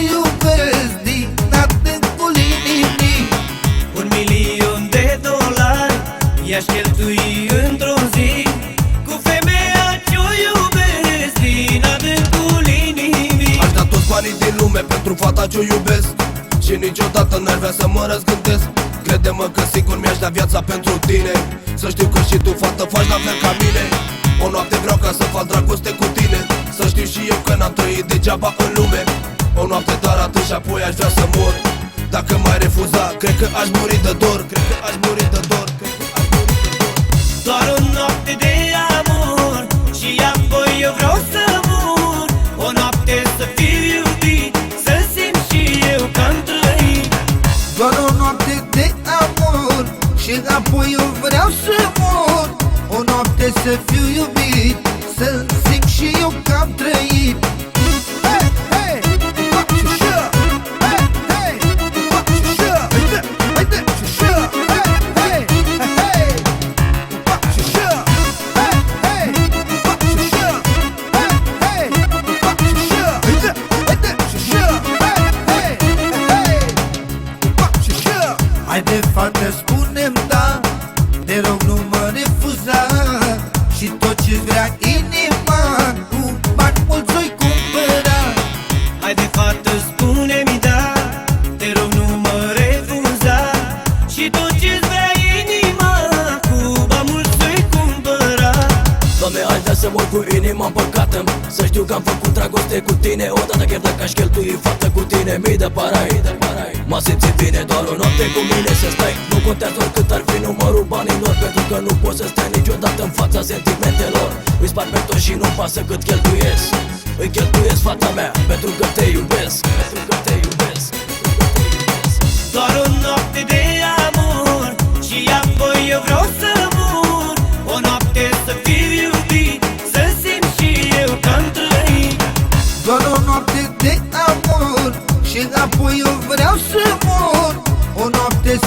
iubesc Aș cheltui într-o zi. Cu femeia ce-o iubesc din adâncul inimii. Aș da toți banii din lume pentru fata ce-o iubesc. Și niciodată n-ar vrea să mă răzgândesc Crede-mă că sigur mi-aș da viața pentru tine. Să știu că și tu, fată, faci la fel ca mine. O noapte vreau ca să fac dragoste cu tine. Să știu și eu că n-am trăit degeaba în lume. O noapte doar atât și apoi aș vrea să mor. Dacă m-ai refuza, cred că aș muri de dor. Cred că aș muri de dor. Cred că aș muri de dor. Doar o noapte de amor Și apoi eu vreau să mor. O noapte să fiu iubit Să simt și eu că am trăit. Doar o noapte de amor Și apoi eu vreau să mor. O noapte să fiu iubit Să simt și eu că am trăit Haide, fată, spune-mi da Te rog, nu mă refuza. Și tot ce vrea inima Cu bani mulți o-i cumpăra. Haide fată spune-mi da Te rog nu mă refuza. Și tot ce-ți vrea inima Cu bani mulți să-i cumpăra. Doamne, aș vrea să mor cu inima împăcată Să știu că am făcut dragoste cu tine. Odată chiar dacă aș cheltui fată cu tine Mii de parai, de parai M-a simțit bine doar o noapte cu mine să stai. Nu contează oricât ar fi numărul banilor Pentru că nu poți să stai niciodată în fața sentimentelor. Îi sparg pe tot și nu-mi pasă cât cheltuiesc. Îi cheltuiesc fata mea pentru că te iubesc. Pentru că te iubesc. Pentru că te iubesc. Doar o noapte de amor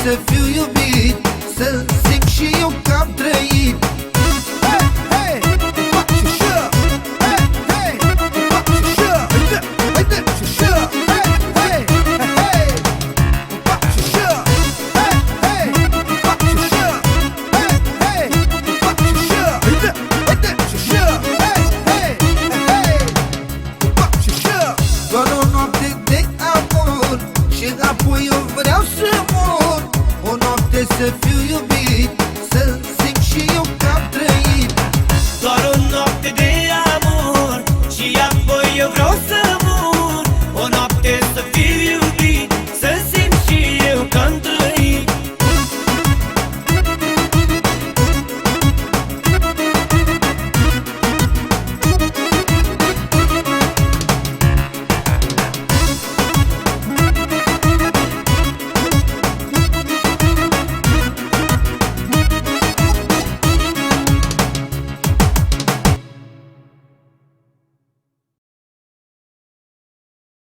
să fiu iubit Să simt și eu că am trăit noapte să